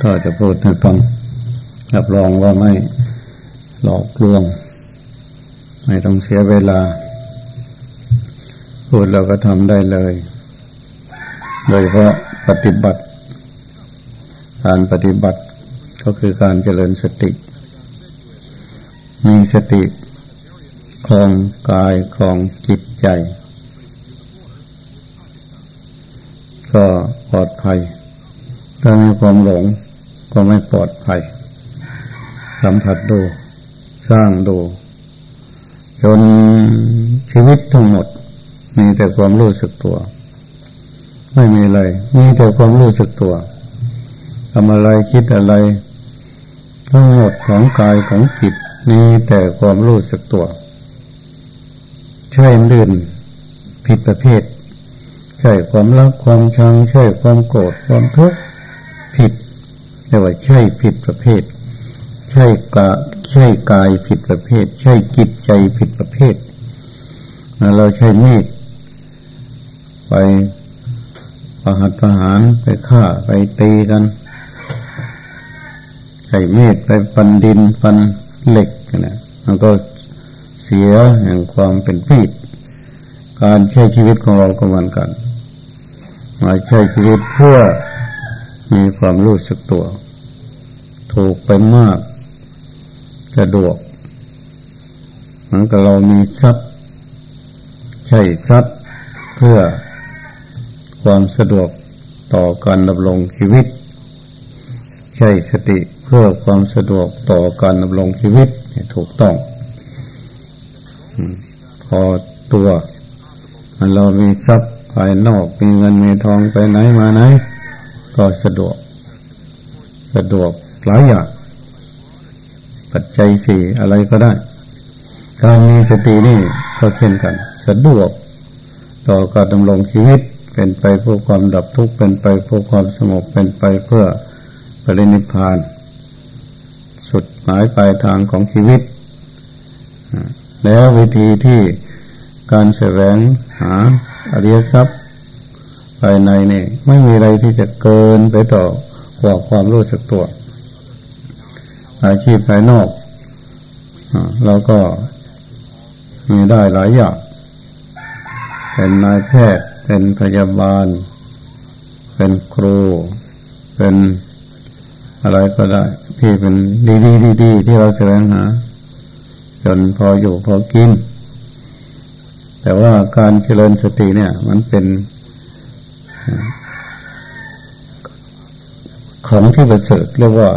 ถ้าจะพูดให้ฟังรับรองว่าไม่หลอกลวง ไม่ต้องเสียเวลา พูดเราก็ทำได้เลย โดยเพราะปฏิบัติ การปฏิบัติก็คือการเจริญสติ มีสติคลองกายคลองจิตใจ ก็ปลอดภัยถ้ามีความหลง ก็ไม่ปลอดภัย สัมผัสดู สร้างดู จนชีวิตทั้งหมด มีแต่ความรู้สึกตัว ไม่มีอะไร มีแต่ความรู้สึกตัวทำอะไรคิดอะไร ทั้งหมดของกายของจิตมีแต่ความรู้สึกตัว ใช่ลื่นผิดประเภท ใช่ความรักความชัง ใช่ความโกรธความทุกข์ เรียกว่าใช่ผิดประเภท ใช่กะใช่กายผิดประเภท ใช่จิตใจผิดประเภท เราใช้มีดไปประหัตประหารไปฆ่าไปตีกันใช้มีดไปฟันดินฟันเหล็กนะมันก็เสียแห่งความเป็นพีดการใช้ชีวิตของเราก็เหมือนกันมาใช้ชีวิตเพื่อ มีความรู้สึกตัว ถูกไปมากสะดวกเหมือนกับเรามีทรัพย์ ใช้ทรัพย์เพื่อความสะดวกต่อการดำรงชีวิต ใช้สติเพื่อความสะดวกต่อการดำรงชีวิตถูกต้อง พอตัวเรามีทรัพย์ภายนอกมีเงินมีทองไปไหนมาไหน ก็สะดวก สะดวกหลายอย่างปัจจัยสี่อะไรก็ได้ การมีสตินี่ก็เช่นกัน สะดวก ต่อการดำรงชีวิตเป็นไปเพื่อความดับทุกข์เป็นไปเพื่อความสงบเป็นไปเพื่อปรินิพพาน สุดหมายปลายทางของชีวิต แล้ววิธีที่การแสวงหาอริยทรัพย์ ภายในนี่ไม่มีอะไรที่จะเกินไปต่อกว่าความรู้สึกตัว อาชีพภายนอกเราก็มีได้หลายอย่างเป็นนายแพทย์ เป็นพยาบาล เป็นครู เป็นอะไรก็ได้ ที่เป็นดีๆดีๆที่เราแสวงหา จนพออยู่พอกิน แต่ว่าการเจริญสติเนี่ย มันเป็น ของที่ประเสริฐเรียกว่า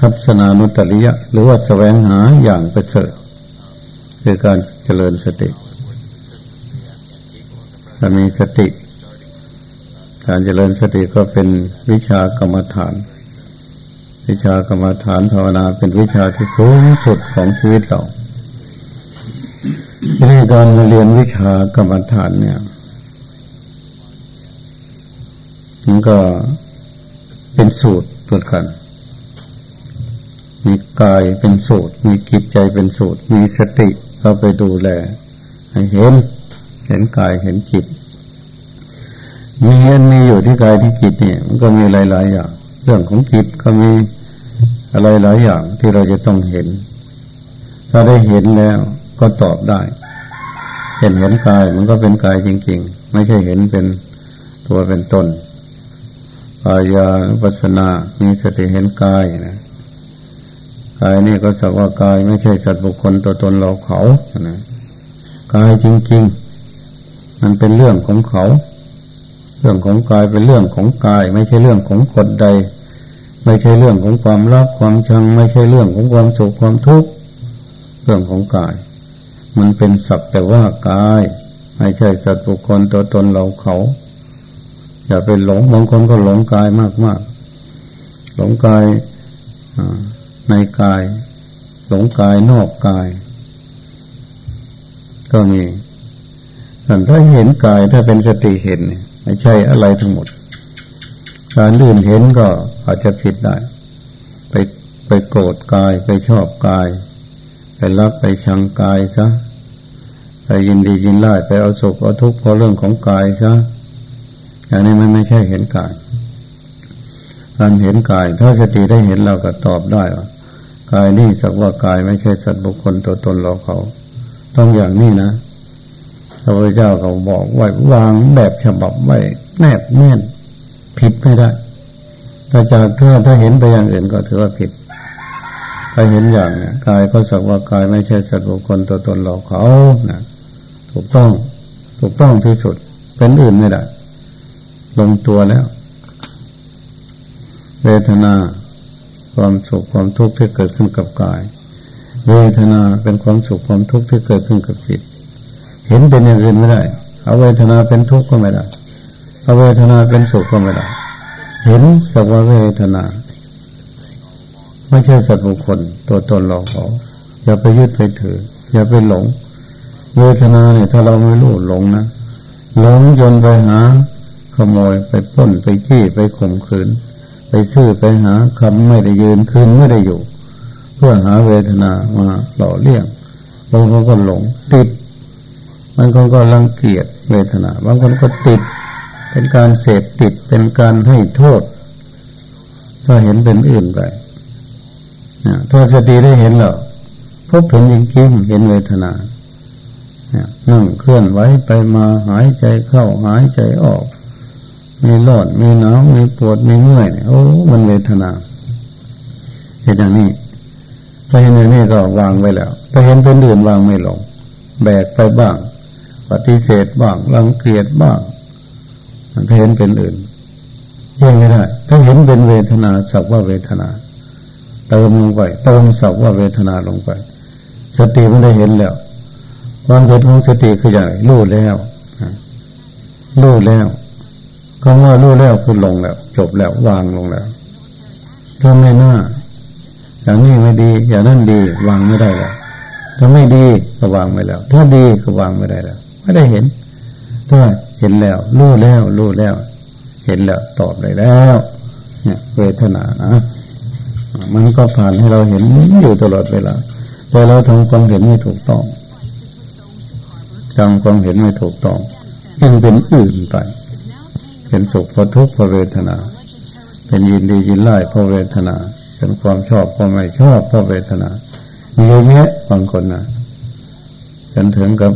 ทัศนานุตริยะ หรือว่าแสวงหาอย่างประเสริฐคือการเจริญสติถ้ามีสติ การเจริญสติก็เป็นวิชากรรมฐาน วิชากรรมฐานภาวนาเป็นวิชาที่สูงสุดของชีวิตเราในการเรียนวิชากรรมฐานเนี่ยมั นก็เป็นสูตรตัวกัน มีกายเป็นสูตร มีจิตใจเป็นสูตร มีสติเราไปดูแล ให้เห็น เห็นกายเห็นจิต มีเห็นมีอยู่ที่กายที่จิตเนี่ย มันก็มีหลาย ๆ อย่าง เรื่องของจิตก็มีอะไรหลายอย่างที่เราจะต้องเห็น ถ้าได้เห็นแล้วก็ตอบได้ เห็นเห็นกายมันก็เป็นกายจริง ๆ ไม่ใช่เห็นเป็นตัวเป็นตน กายาปัสนามีสติเห็นกายนะกายนี่ก็สักว่ากายไม่ใช่สัตว์บุคคลตัวตนเราเขานะกายจริง ๆ มันเป็นเรื่องของเขา เรื่องของกายเป็นเรื่องของกาย ไม่ใช่เรื่องของคนใด ไม่ใช่เรื่องของความรักความชัง ไม่ใช่เรื่องของความสุขความทุกข์เรื่องของกาย มันเป็นสักแต่ว่ากาย ไม่ใช่สัตว์บุคคลตัวตนเราเขา อย่าไปหลงบางคนก็หลงกายมากมากหลงกายในกาย หลงกายนอกกาย ก็มีถ้าเห็นกายถ้าเป็นสติเห็นไม่ใช่อะไรทั้งหมด การดื่นเห็นก็อาจจะผิดได้ ไปไปโกรธกายไปชอบกาย ไปรักไปชังกายซะไปยินดียินไล่ไปเอาสุขเอาทุกข์เพราะเรื่องของกายซะ อย่างนี้มันไม่ใช่เห็นกายการเห็นกาย ถ้าสติได้เห็นเราก็ตอบได้ว่ากายนี่สักว่ากายไม่ใช่สัตว์บุคคลตัวตนเราเขา ต้องอย่างนี้นะพระพุทธเจ้าเขาบอกไว้วางแบบฉบับไว้แนบแน่นผิดไม่ได้ถ้าจากถ้าถ้าเห็นไปอย่างอื่นก็ถือว่าผิดถ้าเห็นอย่างเนี่ยกายก็สักว่ากายไม่ใช่สัตว์บุคคลตัวตนเราเขานะถูกต้อง ถูกต้องที่สุดเป็นอื่นไม่ได้ ลงตัวแล้ว เวทนาความสุขความทุกข์ที่เกิดขึ้นกับกาย เวทนาเป็นความสุขความทุกข์ที่เกิดขึ้นกับจิต เห็นเป็นอย่างอื่นไม่ได้ เอาเวทนาเป็นทุกข์ก็ไม่ได้ เอาเวทนาเป็นสุขก็ไม่ได้ เห็นสักว่าเวทนา ไม่ใช่สัตว์บุคคลตัวตนเราเขาอย่าไปยึดไปถือ อย่าไปหลง เวทนาเนี่ยถ้าเราไม่รู้หลงนะหลงจนไปหา โมยไปป้นไปขี้ไปข่มขืน ไปซื้อไปหาคำไม่ได้ยืนคืนไม่ได้อยู่ เพื่อหาเวทนามาหล่อเลี้ยงบางคนก็หลงติดบางคนก็รังเกียจเวทนาบางคนก็ติด เป็นการเสพติดเป็นการให้โทษ ถ้าเห็นเป็นอื่นไปถ้าสติได้เห็นแล้วพบเห็นจริงๆเห็นเวทนานั่งเคลื่อนไหวไปมาหายใจเข้าหายใจออก มีร้อนมีหนาวมีปวดมีเมื่อยโอ้มันเวทนาเห็นอย่างนี้ถ้าเห็นอย่างนี้ก็วางไว้แล้วถ้าเห็นเป็นอื่นวางไม่ลง แบกไปบ้าง ปฏิเสธบ้างรังเกียจบ้างถ้าเห็นเป็นอื่นยังไม่ได้ ถ้าเห็นเป็นเวทนาสักว่าเวทนาเติมลงไปเติมสักว่าเวทนาลงไป สติมันได้เห็นแล้วความเห็นของสติคืออย่างรู้แล้วรู้แล้ว คำว่ารู้แล้วคือลงแล้ว จบแล้ววางลงแล้วถ้าไม่น่าอย่างนี้ไม่ดี อย่างนั้นดี วางไม่ได้แล้วถ้าไม่ดีก็วางไม่แล้ว ถ้าดีก็วางไม่ได้แล้ว ไม่ได้เห็นถ้าเห็นแล้ว รู้แล้วรู้แล้ว เห็นแล้วตอบได้แล้ว เนี่ยเวทนานะมันก็ผ่านให้เราเห็นอยู่ตลอดเวลาแต่เราทำความเห็นไม่ถูกต้องทำความเห็นไม่ถูกต้องจึงเป็นอื่นไป เป็นสุขเพราะทุกข์เพราะเวทนา เป็นยินดียินไล่เพราะเวทนา เป็นความชอบเพราะไม่ชอบเพราะเวทนามีเยอะแยะบางคนนะจนถึงกับ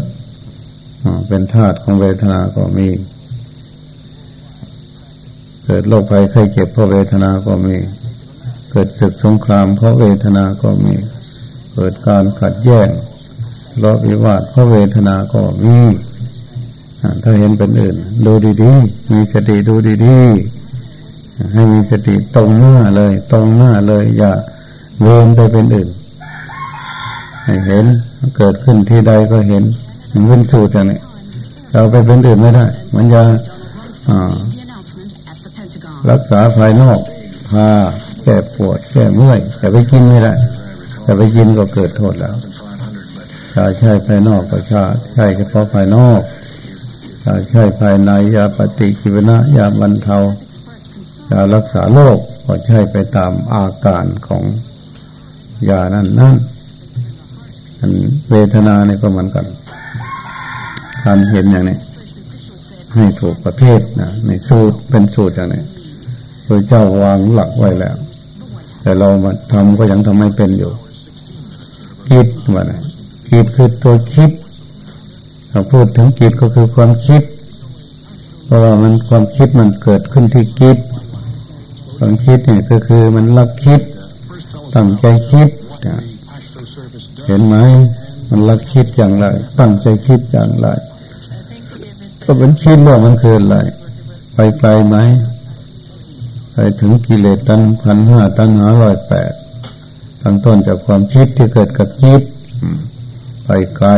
เป็นธาตุของเวทนาก็มี เกิดโรคภัยไข้เจ็บเพราะเวทนาก็มี เกิดศึกสงครามเพราะเวทนาก็มี เกิดการขัดแย้งเลาะวิวาทเพราะเวทนาก็มี ถ้าเห็นเป็นอื่น ดูดีๆ มีสติดูดีๆ ให้มีสติตรงหน้าเลย ตรงหน้าเลย อย่าเวนไปเป็นอื่น ให้เห็นเกิดขึ้นที่ใดก็เห็นมันเป็นสูตรอย่างนี้เราไปเป็นอื่นไม่ได้มันจะรักษาภายนอกพาแก้ปวดแก้เมื่อยแต่ไปกินไม่ได้แต่ไปกินก็เกิดโทษแล้วชาใช่ภายนอกก็ชาใช่เฉพาะภายนอก ชาใช่ภายในยาปฏิกิวนะยาบรรเทายารักษาโรคก็ใช่ไปตามอาการของยานั่นนั่นเวทนาเนี่ยก็เหมือนกันการเห็นอย่างนี้ให้ถูกประเภทนะในสูตรเป็นสูตรอย่างนี้พระเจ้าวางหลักไว้แล้ว แต่เรามาทำก็ยังทำไม่เป็นอยู่ คิดว่านะจิตคือตัวคิด เราพูดถึงจิตก็คือความคิด เพราะว่ามันความคิดมันเกิดขึ้นที่คิด ความคิดเนี่ยก็คือมันรับคิดตั้งใจคิด เห็นไหมมันรับคิดอย่างไร ตั้งใจคิดอย่างไร ก็เป็นคิดว่ามันคืออะไรไปไกลไหมไปถึงกิเลสตันพันห้าตันหาร้อยแปดตั้งต้นจากความคิดที่เกิดกับคิดไปไกล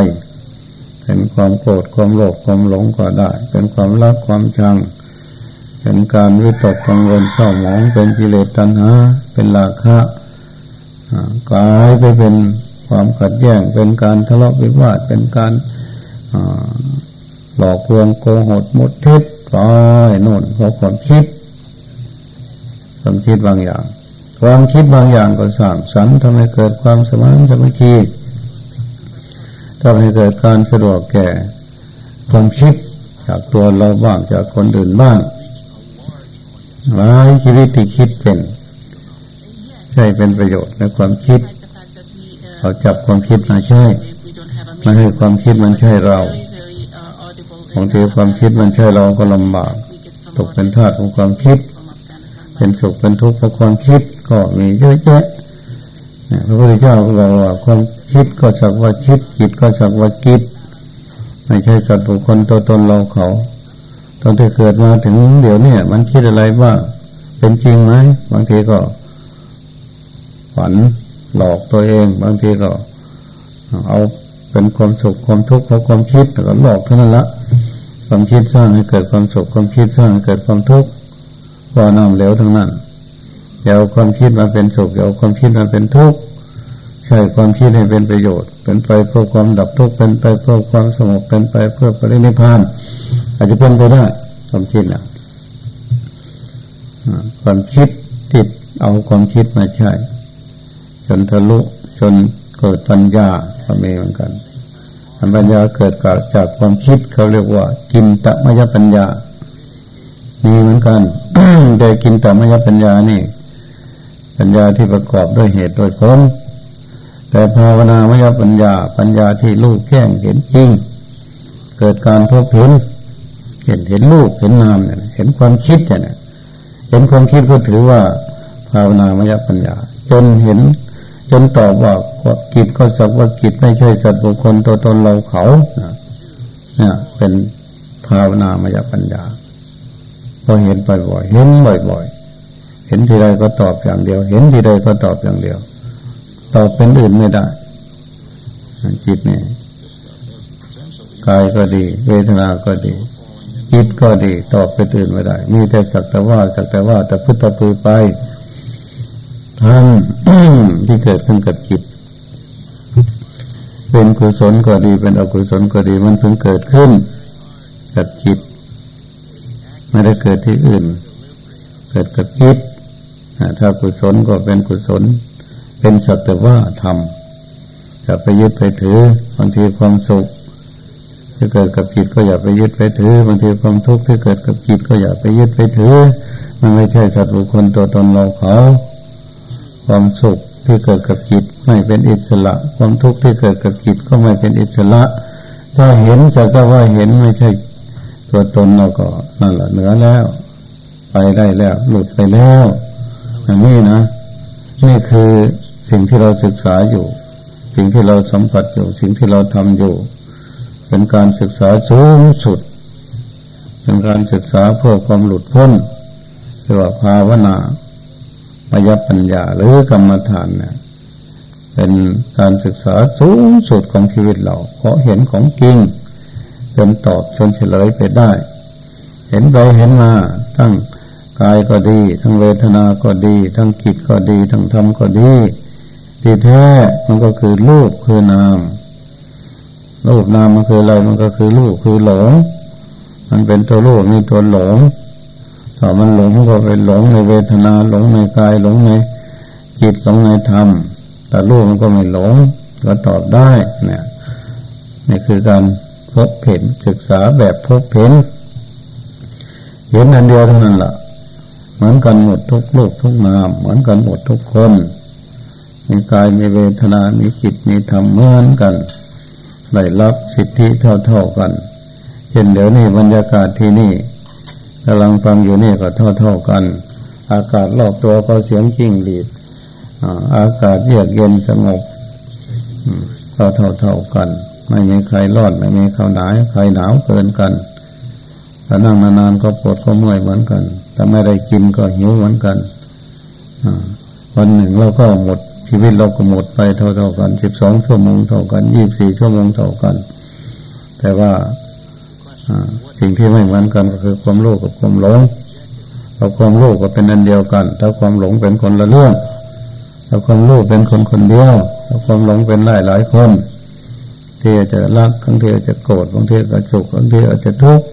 เป็นความโกรธความโลภความหลงก็ได้ เป็นความรักความชัง เป็นการวิตกกังวลเศร้าหมองเป็นกิเลสตัณหาเป็นราคะกลายไปเป็นความขัดแย้งเป็นการทะเลาะวิวาทเป็นการหลอกลวงโกหกมดทิศไปโน่นเพราะความคิดความคิดบางอย่าง ความคิดบางอย่างก็สั่งสรรทำให้เกิดความสมานสมัคคี ทำให้เกิดการสะดวกแก่ความคิดจากตัวเราบ้างจากคนอื่นบ้างหลายชีวิตที่คิดเป็น ใช่เป็นประโยชน์ในความคิดเราจับความคิดมาใช่ไม่ให้ความคิดมันใช่เราบางทีความคิดมันใช่เราก็ลำบาก ตกเป็นทาสของความคิด เป็นสุขเป็นทุกข์เพราะความคิดก็มีเยอะแยะ พระพุทธเจ้าบอกว่าความคิดก็สักว่าคิดจิตก็สักว่าคิด ไม่ใช่สัตว์บุคคลตัวตนเราเขา ตอนที่เกิดมาถึงเดี๋ยวนี้มันคิดอะไรบ้าเป็นจริงไหมบางทีก็ฝันหลอกตัวเอง บางทีก็เอาเป็นความสุขความทุกข์เพราะความคิดแต่ก็หลอกเท่านั้นละความคิดสร้างให้เกิดความสุขความคิดสร้างให้เกิดความทุกข์ก็น้ำเหลวทั้งนั้น เดี๋ยวความคิดมาเป็นสุขเดี๋ยวความคิดมาเป็นทุกข์ใช่ความคิดให้เป็นประโยชน์ เป็นไปเพื่อความดับทุกข์เป็นไปเพื่อความสงบเป็นไปเพื่อปรินิพาน อาจจะเป็นไปได้ความคิดนะความคิดติดเอาความคิดมาใช้จนทะลุจนเกิดปัญญาก็มีเหมือนกันปัญญาเกิดจากความคิดเขาเรียกว่า กินตะมยปัญญามีเหมือนกันแต่กินตะมยปัญญานี่ ปัญญาที่ประกอบด้วยเหตุโดยผลแต่ภาวนามยปัญญา ปัญญาที่ลูกแก้งเห็นจริง เกิดการพบเห็น เห็นเห็นลูกเห็นนามเนี่ยเห็นความคิดเนี่ยเห็นความคิดก็ถือว่า ภาวนามยปัญญา จนเห็น จนตอบว่ากิจก็สักว่ากิจไม่ใช่สัตว์บุคคลตัวตนเราเขาเนี่ยเป็นภาวนามยปัญญาพอเห็นบ่อยๆเห็นบ่อยๆ เห็นทีไรก็ตอบอย่างเดียว เห็นทีไรก็ตอบอย่างเดียว ตอบเป็นอื่นไม่ได้จิตเนี่ยกายก็ดี เวทนาก็ดี จิตก็ดี ตอบเป็นอื่นไม่ได้ มีแต่สักแต่ว่าสักแต่ว่าแต่พุทธปือไปทั้งที่เกิดขึ้นกับจิต เป็นกุศลก็ดี เป็นอกุศลก็ดี มันเพิ่งเกิดขึ้นกับจิต ไม่ได้เกิดที่อื่น เกิดกับจิต ถ้ากุศลก็เป็นกุศล เป็นสัตว์ว่าทำอย่าไปยึดไปถือบางทีความสุขที่เกิดกับจิตก็อย่าไปยึดไปถือบางทีความทุกข์ที่เกิดกับจิตก็อย่าไปยึดไปถือ มันไม่ใช่สัตว์บุคคลตัวตนเราเขา ความสุขที่เกิดกับจิตไม่เป็นอิสระ ความทุกข์ที่เกิดกับจิตก็ไม่เป็นอิสระ ถ้าเห็นสักว่าเห็นไม่ใช่ตัวตนเราก็นั่นแหละเหนือแล้ว ไปได้แล้ว หลุดไปแล้ว อย่างนี้นะ นี่คือสิ่งที่เราศึกษาอยู่ สิ่งที่เราสัมผัสอยู่ สิ่งที่เราทำอยู่ เป็นการศึกษาสูงสุด เป็นการศึกษาเพื่อความหลุดพ้นเรียกว่าภาวนามายปัญญาหรือกรรมฐานเนี่ยเป็นการศึกษาสูงสุดของชีวิตเราเพราะเห็นของจริงจนตอบจนเฉลยไปได้ เห็นไปเห็นมาทั้ง กายก็ดี ทั้งเวทนาก็ดี ทั้งจิตก็ดี ทั้งธรรมก็ดีที่แท้มันก็คือรูปคือนามรูปนามมันคืออะไรมันก็คือรูปคือหลง มันเป็นตัวรูปมีตัวหลงถ้ามันหลงก็เป็นหลงในเวทนาหลงในกายหลงในจิตหลงในธรรม แต่รูปมันก็ไม่หลงก็ตอบได้เนี่ยนี่คือการพบเห็นศึกษาแบบพบเห็นเห็นอันเดียวเท่านั้นแหละ เหมือนกันหมดทุกโลกทุกนาม เหมือนกันหมดทุกคน มีกายมีเวทนา มีจิตมีธรรมเหมือนกันได้รับสิทธิเท่าๆกัน เห็นเดี๋ยวนี้บรรยากาศที่นี่กำลังฟังอยู่นี่ก็เท่าๆกัน อากาศรอบตัวก็เสียงจิ้งดีดอากาศเยือกเย็นสงบก็เท่าๆกัน ไม่มีใครรอดไม่มีใครหนาวใครหนาวเกินกันถ้านั่งนานๆก็ปวดก็เมื่อยเหมือนกัน ถ้าไม่ได้กินก็หิวเหมือนกันวันหนึ่งเราก็หมดชีวิตเราก็หมดไปเท่าๆกันสิบสองชั่วโมงเท่ากันยี่บสี่ชั่วโมงเท่ากัน แต่ว่าสิ่งที่ไม่เหมือนกันก็คือความโลภกับความหลงเราความโลภก็เป็นอันเดียวกัน ถ้าความหลงเป็นคนละเรื่องถ้าความโลภเป็นคนคนเดียวถ้าความหลงเป็นหลายหลายคนที่จะรักบางทีจะโกรธบางทีก็สุขบางทีอาจจะทุกข์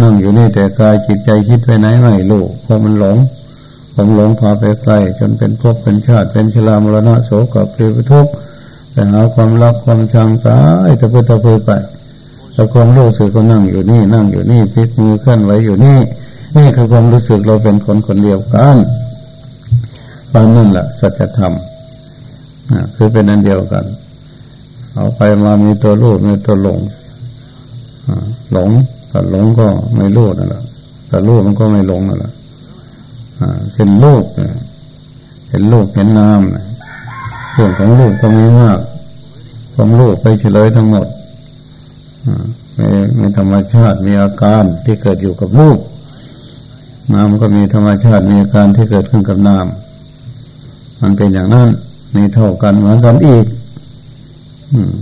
นั่งอยู่นี่แต่กายจิตใจคิดไปไหนไม่รู้เพราะมันหลงผมหลงพาไปไกลจนเป็นภพเป็นชาติเป็นชรามรณะโสกับเปรียบทุกข์ไปหาความรักความชังตายตะเพื้ตะเพื้ไปแต่ความรู้สึกก็นั่งอยู่นี่นั่งอยู่นี่พลิกมือเคลื่อนไหวอยู่นี่ นี่คือความรู้สึกเราเป็นคนคนเดียวกันบางนั่นแหละสัจธรรมคือเป็นอันเดียวกัน เอาไปมามีตัวรู้มีตัวหลงหลง แต่หลงก็ไม่รู้นั่นแหละแต่รู้มันก็ไม่หลงนั่นแหละเป็นลูกเห็นลูกเห็นนามเรื่องของลูกก็มีมากความลูกไปเฉลยทั้งหมดมีมีธรรมชาติมีอาการที่เกิดอยู่กับลูกนามก็มีธรรมชาติมีอาการที่เกิดขึ้นกับนามมันเป็นอย่างนั้นมีเท่ากันเหมือนกันอีก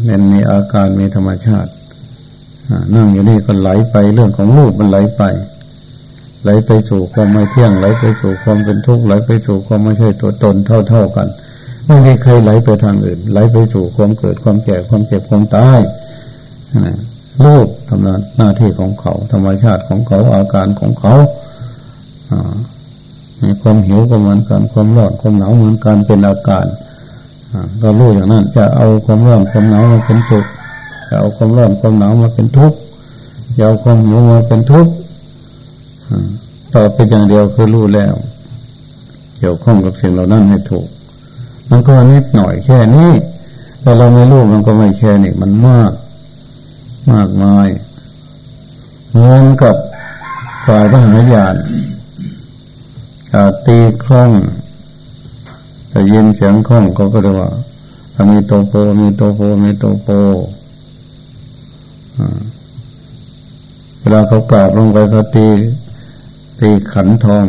มันมีอาการมีธรรมชาติ นั่งอยู่นี่ก็ไหลไปเรื่องของรูปมันไหลไป ไหลไปสู่ความไม่เที่ยงไหลไปสู่ความเป็นทุกข์ไหลไปสู่ความไม่ใช่ตัวตนเท่าเท่ากันไม่มีใครไหลไปทางอื่น ไหลไปสู่ความเกิดความแก่ความเจ็บความตายรูปทำหน้าที่ของเขาธรรมชาติของเขาอาการของเขาความหิวก็เหมือนกันความร้อนความหนาวเหมือนกันเป็นอาการเรารู้อย่างนั้นจะเอาความร้อนความหนาวมาเป็นสุข จะเอาความร้อนความหนาวมาเป็นทุกข์จะเอาความหิวมาเป็นทุกข์ต่อเป็นอย่างเดียวคือรู้แล้ว เกี่ยวข้องกับสิ่งเหล่านั้นให้ถูก มันก็นิดหน่อยแค่นี้ แต่เราไม่รู้มันก็ไม่แค่นี้มันมาก มากมายเหมือนกับฝ่ายทหารยานตีคล่องแต่ยินเสียงคล่องเขาก็เรียกว่ามีโตโปมีโตโปมีโตโป เวลาเขากราบลงไปเขาตีตีขันทอง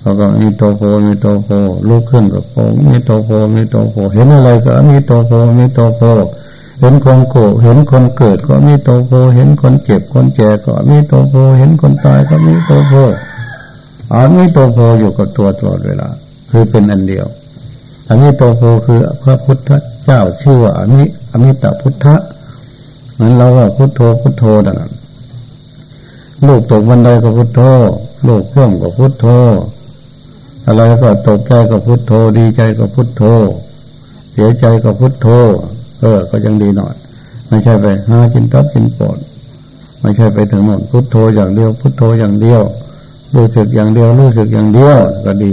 เขาก็มีโตโพมีโตโพลุกขึ้นกับโพมีโตโพมีโตโพเห็นอะไรก็มีโตโพมีโตโพเห็นคนโกเห็นคนเกิดก็มีโตโพเห็นคนเจ็บคนแก่ก็มีโตโพเห็นคนตายก็มีโตโพอันนี้โตโพอยู่กับตัวตลอดเวลา คือเป็นอันเดียวอันนี้โตโพคือพระพุทธเจ้าชื่อว่าอันนี้อมิตาพุทธะ นั้นเราก็พุทโธพุทโธนั่นลูกตกบันไดก็พุทโธลูกร่วงก็พุทโธอะไรก็ตกใจก็พุทโธดีใจก็พุทโธเสียใจก็พุทโธเออ ก็ยังดีหน่อย ไม่ใช่ไปหาจินตับจินปอดไม่ใช่ไปถึงหมดพุทโธอย่างเดียว พุทโธอย่างเดียวรู้สึกอย่างเดียวรู้สึกอย่างเดียวก็ดี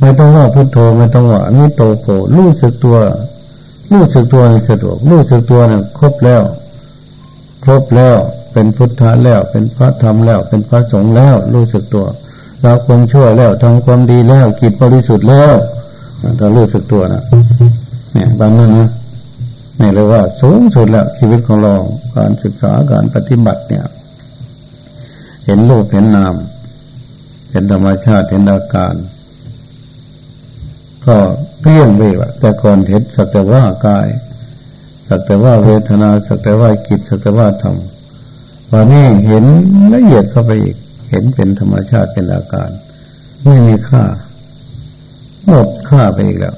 ไม่ต้องว่าพุทโธไม่ต้องว่าอนิโตโผรู้สึกตัว รู้สึกตัวสะดวกรู้สึกตัวเนี่ยครบแล้ว ครบแล้วเป็นพุทธะแล้วเป็นพระธรรมแล้ว เป็นพระสงฆ์แล้วรู้สึกตัวเราความชั่วแล้วทำความดีแล้วกิจบริสุทธิ์แล้วถ้ารู้สึกตัวนะเนี่ยบางนั้นนะนี่เลยว่าสูงสุดแล้วชีวิตของเราการศึกษาการปฏิบัติเนี่ย เห็นโลกเห็นนาม เห็นธรรมชาติเห็นอาการ ก็เกลี้ยงไปว่าแต่ก่อนเห็นสักแต่ว่ากาย สักแต่ว่าเวทนาสักแต่ว่ากิจสักแต่ว่าธรรมวันนี้เห็นละเอียดเข้าไปอีก เห็นเป็นธรรมชาติเป็นอาการ ไม่มีค่า หมดค่าไปอีกแล้ว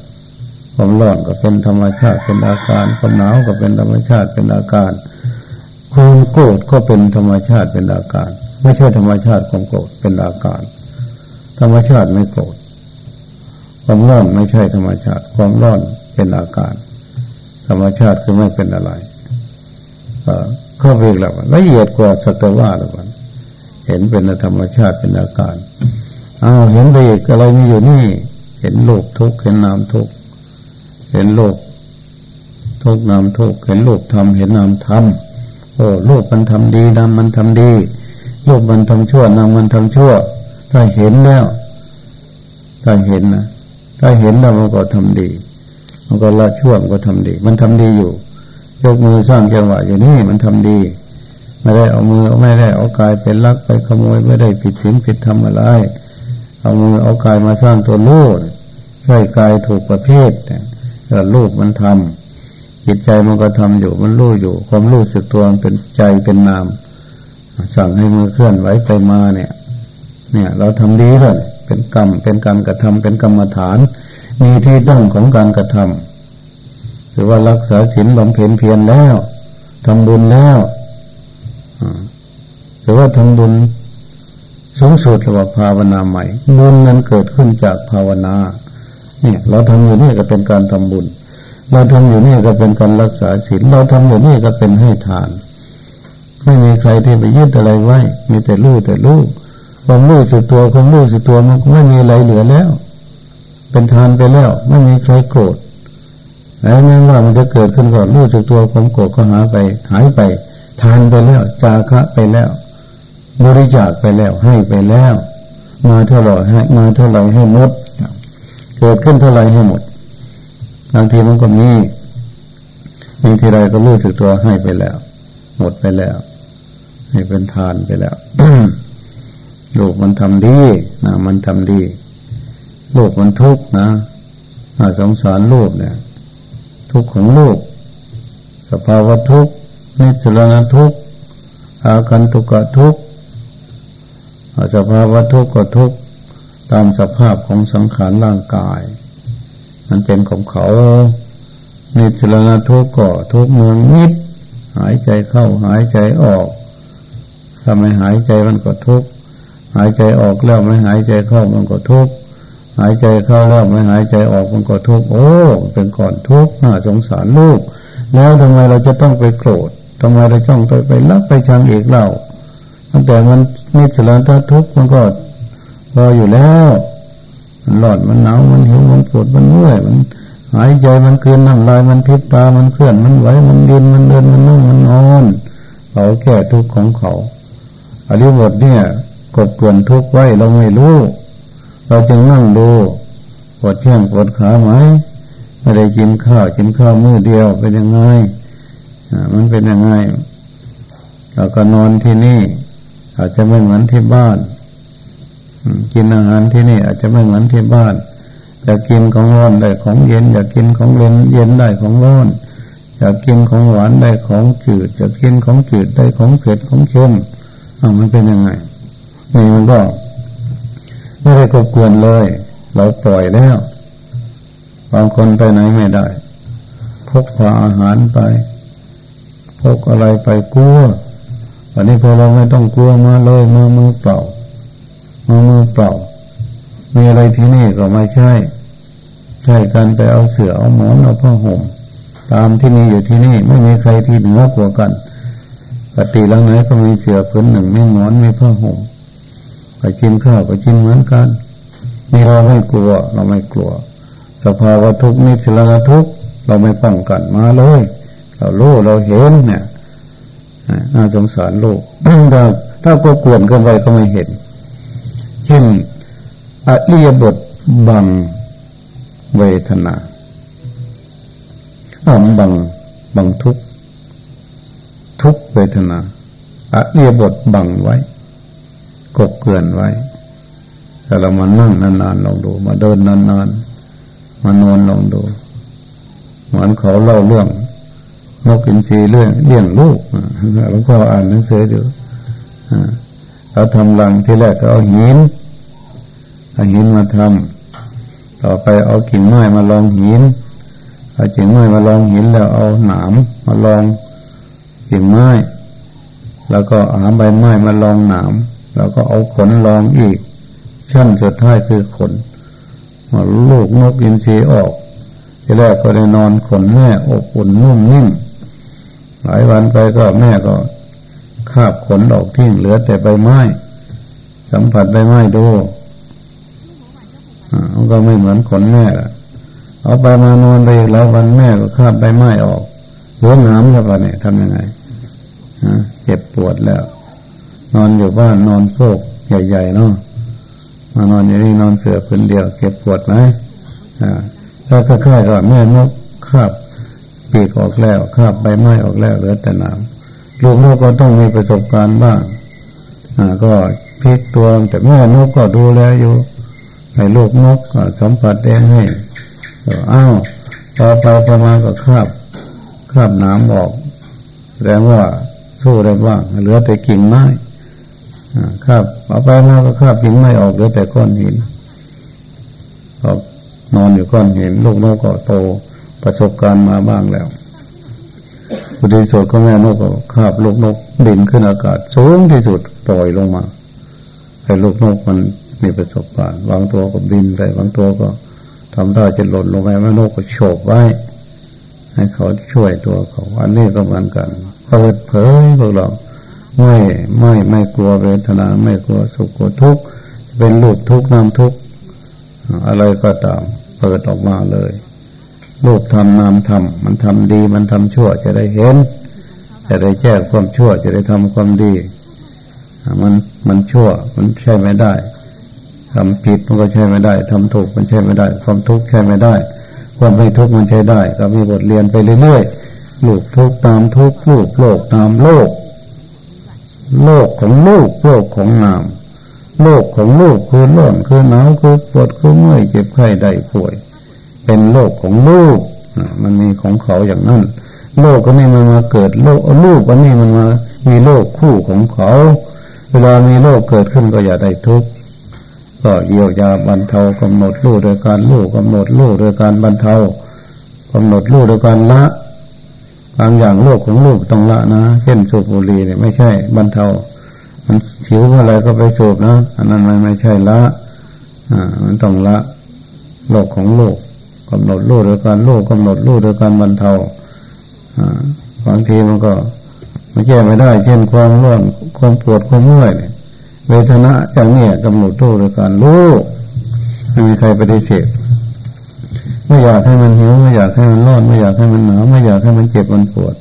ความร้อนก็เป็นธรรมชาติเป็นอาการความหนาวก็เป็นธรรมชาติเป็นอาการความโกรธก็เป็นธรรมชาติเป็นอาการ ไม่ใช่ธรรมชาติของโกรธเป็นอาการ ธรรมชาติไม่โกรธความร้อนไม่ใช่ธรรมชาติ ความร้อนเป็นอาการ ธรรมชาติคือไม่เป็นอะไรเข้าไปแล้วละเอียดกว่าสัตว์ว่าแล้วมันเห็นเป็นธรรมชาติเป็นอาการอ้าวเห็นไปอีกอะไรมีอยู่นี่ เห็นโลกทุกข์เห็นนามทุกข์เห็นโลกทุกนามทุกเห็นโลกทำเห็นนามทำโอ้โลกมันทำดีนามมันทำดีโลกมันทำชั่วนามมันทำชั่ว ถ้าเห็นแล้ว ถ้าเห็นนะถ้าเห็นแล้วมันก็ทำดี มันก็ละชั่วมันก็ทำดี มันทำดีอยู่ ยกมือสร้างจังหวะอยู่นี่มันทำดี ไม่ได้เอามือไม่ได้เอากายเป็นลักไปขโมยไม่ได้ผิดศีลผิดธรรมอะไร เอามือเอากายมาสร้างตัวลูกใช่กายถูกประเภทแต่ลูกมันทำจิตใจมันก็ทำอยู่มันรู้อยู่ ความรู้สึกตัวเป็นใจเป็นนาม สั่งให้มือเคลื่อนไหวไปมาเนี่ย เนี่ย เราทำดีเลยเป็นกรรมเป็นการกระทำเป็นกรรมฐาน มีที่ตั้งของการกระทำรือว่ารักษาศีลบำเพ็ญเพียรแล้วทำบุญแล้วหรือว่าทำบุญสูงสุดหรือว่าภาวนาใหม่บุญนั้นเกิดขึ้นจากภาวนา เนี่ย เราทำอยู่นี่ก็เป็นการทำบุญ เราทำอยู่นี่ก็เป็นการรักษาศีลเราทำอยู่นี่ก็เป็นให้ทาน ไม่มีใครที่ไปยึดอะไรไว้ มีแต่รู้แต่รู้ความรู้สึกตัวความรู้สึกตัวมันไม่มีอะไรเหลือแล้ว เป็นทานไปแล้ว ไม่มีใครโกรธแล้วนั่นว่ามันจะเกิดขึ้นก่อนรู้สึกตัวความโกรธก็หาไป หายไป ทานไปแล้ว จาคะไปแล้ว บริจาคไปแล้ว ให้ไปแล้ว มาเท่าไหร่ให้มาเท่าไหร่ให้หมด เกิดขึ้นเท่าไหร่ให้หมดบางทีมันก็มีมีทีไรก็รู้สึกตัวให้ไปแล้ว หมดไปแล้ว ให้เป็นทานไปแล้วโลกมันทำดีนะมันทำดี โลกมันทุกข์นะสงสารโลกเนี่ย ทุกข์ของโลก สภาวะทุกข์นิสรณทุกข์อาการทุกข์ทุกข์สภาวะทุกข์ก็ทุกข์ตามสภาพของสังขารร่างกาย มันเป็นของเขานิสรณทุกข์ก็ทุกข์เมืองนิด หายใจเข้าหายใจออกถ้าไมหายใจมันก็ทุกข์หายใจออกแล้วไม่หายใจเข้ามันก็ทุกข์ หายใจเข้าแล้วไม่หายใจออกมันก็ทุกข์โอ้เป็นก่อนทุกข์น่าสงสารลูก แล้วทำไมเราจะต้องไปโกรธทำไมเราต้องไปไปรักไปชังอีกเล่าตั้งแต่มันนิสลานทุกข์มันก็พออยู่แล้วมันหลอดมันหนาวมันหิวมันปวดมันเมื่อยมันหายใจมันเกินน้ำลายมันพิบตามันเคลื่อนมันไหวมันยืนมันเดินมันนั่งมันนอนเขาแก้ทุกข์ของเขาอริบทเนี่ยกบเกลื่อนทุกข์ไว้เราไม่รู้ เราจึงนั่งดูปวดเที่ยงปวดขาไหมไม่ได้กินข้าวกินข้าวมื้อเดียวเป็นยังไงมันเป็นยังไงเราก็นอนที่นี่ อาจจะไม่เหมือนที่บ้านกินอาหารที่นี่ อาจจะไม่เหมือนที่บ้านอยากกินของร้อนได้ของเย็น อยากกินของเย็นเย็นได้ของร้อนอยากกินของหวานได้ของจืดอยากกินของจืดได้ของเผ็ดของเค็มอ่ามันเป็นยังไงนี่มันก็ ไม่ได้กบกวนเลย เราปล่อยแล้วบางคนไปไหนไม่ได้ พกพาอาหารไปพกอะไรไปกลัววันนี้พอเราไม่ต้องกลัวมาเลยมือมือเปล่ามือมือเปล่ามีอะไรที่นี่ก็ไม่ใช่ ใช่การไปเอาเสือเอาหมอนเอาผ้าห่มตามที่มีอยู่ที่นี่ไม่มีใครที่เหนือกว่ากันปฏิหลังไหนก็มีเสือผืนหนึ่งมีหมอนมีผ้าห่ม ไปกินข้าวไปกินเหมือนกันนี่เราไม่กลัว เราไม่กลัว สภาวะทุกข์นิสิลาทุกข์เราไม่ป้องกันมาเลย เรารู้เราเห็นเนี่ยน่าสงสารโลกถ้าถ้าก็กวนกันไปก็ไม่เห็น เช่นอริยบทบังเวทนาอมบังบังทุกทุกเวทนาอริยบทบังไว้ กบเกลื่อนไว้แต่เรามานั่งนานๆลองดู มาเดินนานๆมานอนลองดู เหมือนเขาเล่าเรื่องนกอินทรีเรื่องเลี้ยงลูกหลวงพ่ออ่านหนังสืออยู่เขาทำรังที่แรกก็เอาหินเอาหินมาทำต่อไปเอากิ่งไม้มาลองหินเอากิ่งไม้มาลองหินแล้วเอาหนามมาลองกิ่งไม้แล้วก็เอาใบไม้มาลองหนาม แล้วก็เอาขนลองอีก ชั้นสุดท้ายคือขนมาลูกนกอินทรีออกทีแรกก็ได้นอนขนแม่อบอุ่นนุ่มนิ่มหลายวันไปก็แม่ก็คาบขนออกทิ้งเหลือแต่ใบไม้ สัมผัสใบไม้ดูมันก็ไม่เหมือนขนแม่ละเอาไปมานอนไปอีกแล้ววันแม่ก็คาบใบไม้ออกหัวน้ำแล้วเนี่ยทำยังไงเจ็บปวดแล้ว นอนอยู่บ้านนอนโซกใหญ่ๆเนาะมานอนอย่างนี้นอนเสือพื้นเดียวเจ็บปวดไหมอ่าถ้าค่ายๆก็แม่นกคาบปีกออกแล้วคาบใบไม้ออกแล้วเหลือแต่น้ำลูกนกก็ต้องมีประสบการณ์บ้างอ่าก็พลิกตัวแต่แม่นกก็ดูแลอยู่ให้ลูกนกก็สัมผัสแดงให้อ้าวพอไปประมาณก็คาบคาบน้ำออกแสดงว่าสู้ได้บ้างเหลือแต่กิ่งไม้ คาบเอาไปมาก็คาบกิ่งไม้ออกเหลือแต่ก้อนหินออกนอนอยู่ก้อนหินลูกนกก็โตประสบการณ์มาบ้างแล้วบุตรสุดก็แม่นกก็คาบลูกนกบินขึ้นอากาศสูงที่สุดปล่อยลงมาแต่ลูกนกมันมีประสบการณ์บางตัวก็บินไปบางตัวก็ทำได้จะหล่นลงไปแม่นกก็โฉบไว้ ให้เขาช่วยตัวเขาอันนี้ก็เหมือนกันเปิดเผยพวกเรา ไม่ไม่ไม่กลัวเวทนาไม่กลัวสุขกลัวทุกข์เป็นรูปทุกข์นามทุกข์อะไรก็ตามเปิดออกมาเลยรูปทำนามทำมันทำดีมันทำชั่วจะได้เห็น จะได้แก้ความชั่วจะได้ทำความดี มันมันชั่วมันใช่ไม่ได้ทำผิดมันก็ใช่ไม่ได้ทำถูกมันใช่ไม่ได้ ความทุกข์ใช่ไม่ได้ ความไม่ทุกข์มันใช่ได้ ก็มีบทเรียนไปเรื่อยๆลูกทุกตามทุกลูกโลกตามโลก โลกของลูกโลกของนามโลกของลูกคือร้อนคือหนาวคือปวดคือเมื่อยเจ็บไข้ได้ป่วย เป็นโลกของลูกมันมีของเขาอย่างนั้น โลกก็นี่มันมาเกิดโลกลูกก็นี่มันมามีโลกคู่ของเขา เวลามีโลกเกิดขึ้นก็อย่าได้ทุกข์ก็เยียวยาบรรเทากำหนดรู้โดยการรู้กำหนดรู้โดยการบรรเทากำหนดรู้โดยการละ บางอย่างโลกของลูกต้องละนะเช่นสูบบุหรี่เนี่ยไม่ใช่บรรเทา มันสิวอะไรก็ไปสูบนะอันนั้นมันไม่ใช่ละ อ่า มันต้องละ โลกของโลกกำหนดรู้โดยการรู้กำหนดรู้โดยการบรรเทาอ่าบางทีมันก็มันแก้ไม่ได้ เช่นความร้อนความปวดความเมื่อยเวทนาอย่างนี้กำหนดรู้โดยการรู้ไม่มีใครปฏิเสธ ไม่อยากให้มันหิวไม่อยากให้มันร้อนไม่อยากให้มันหนาวไม่อยากให้มันเจ็บมันปวด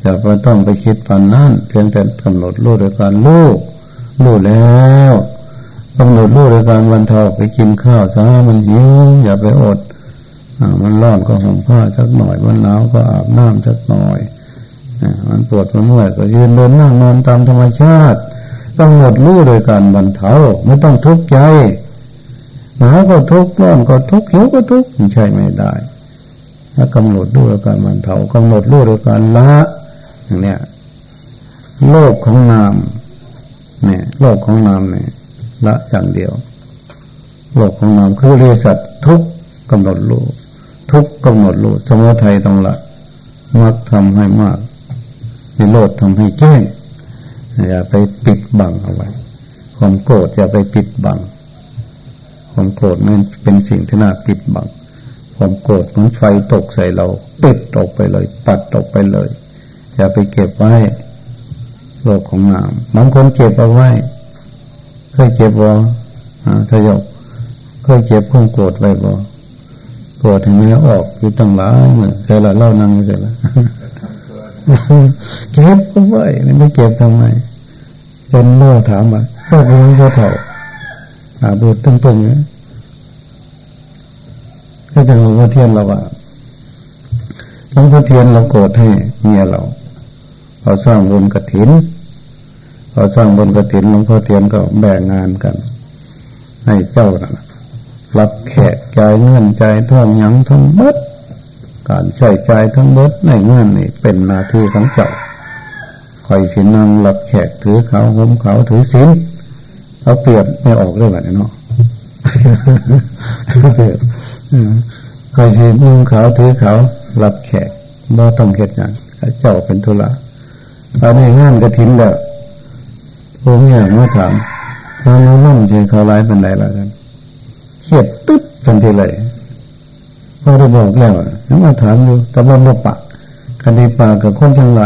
อย่าไปต้องไปคิดปันนั้นเพียงแต่กำหนดรู้โดยการรู้รู้แล้วกำหนดรู้โดยการวันเทาไปกินข้าวซะมันหิวอย่าไปอดอมันร้อนก็ห่มผ้าสักหน่อย มันหนาวก็อาบน้ำสักหน่อยมันปวดมันเมื่อยก็ยืนเดินนั่งนอนตามธรรมชาติกำหนดรู้โดยการบรรเทาไม่ต้องทุกข์ใจ หนาวก็ทุกข์ร้อนก็ทุกข์หิวก็ทุกข์ใช่ไม่ได้ถ้ากำหนดรู้โดยการบรรเทากำหนดรู้โดยการละอย่างเนี้ยโลกของนามเนี่ยโลกของนามเนี่ยละอย่างเดียว โลกของนามคือเรียสัตทุกกำหนดรู้ทุกกำหนดรู้สมุทัยต้องละมักทำให้มากในโลดทำให้แจ้งอย่าไปปิดบังเอาไว้ความโกรธอย่าไปปิดบัง ความโกรธนั้นเป็นสิ่งที่น่าปิดบังความโกรธเหมือนไฟตกใส่เราปิดออกไปเลยปัดออกไปเลย อย่าไปเก็บไว้โลกของนามบางคนเก็บเอาไว้เคยเก็บบ่ทยกเคยเก็บความโกรธไว้บ่โกรธถึงนี้ออกอยู่ตั้งหลายเมื่อเคยละเล่านั่งเสร็จแล้วเก็บเอาไว้ไม่เก็บทำไมจนโม่ถามว่าเจ้าเป็นเจ้าเถ่า อาบูตึงๆเนี่ยก็จะหลวงพ่อเทียนเราว่าหลวงพ่อเทียนเราโกรธให้เมียเราเราสร้างบนกระถินเราสร้างบนกระถินหลวงพ่อเทียนก็แบ่งงานกัน ให้เจ้านะรับแขกจ่ายเงินจ่ายท่องยังทั้งหมดการใช้จ่ายทั้งหมดในเงินนี่เป็นหน้าที่ของเจ้าคอยสินังรับแขกถือเขาห่มเขาถือศีล เขาเปรียบไม่ออกเลยแบบนี้เนาะคอยสินุ่งเขาถือเขารับแขกบ่ต้องเหตุอย่างเจ้าเป็นธุระเอาในงานกระถินแล้วผมอยากมาถามตอนนี้นั่งเฉยเขาไล่เป็นไรละกันเขียดตึ๊บทันทีเลยพอได้บอกแล้วน้ำมาถามอยู่แตะวันละปะคดีปากกับคนทั้งหลาย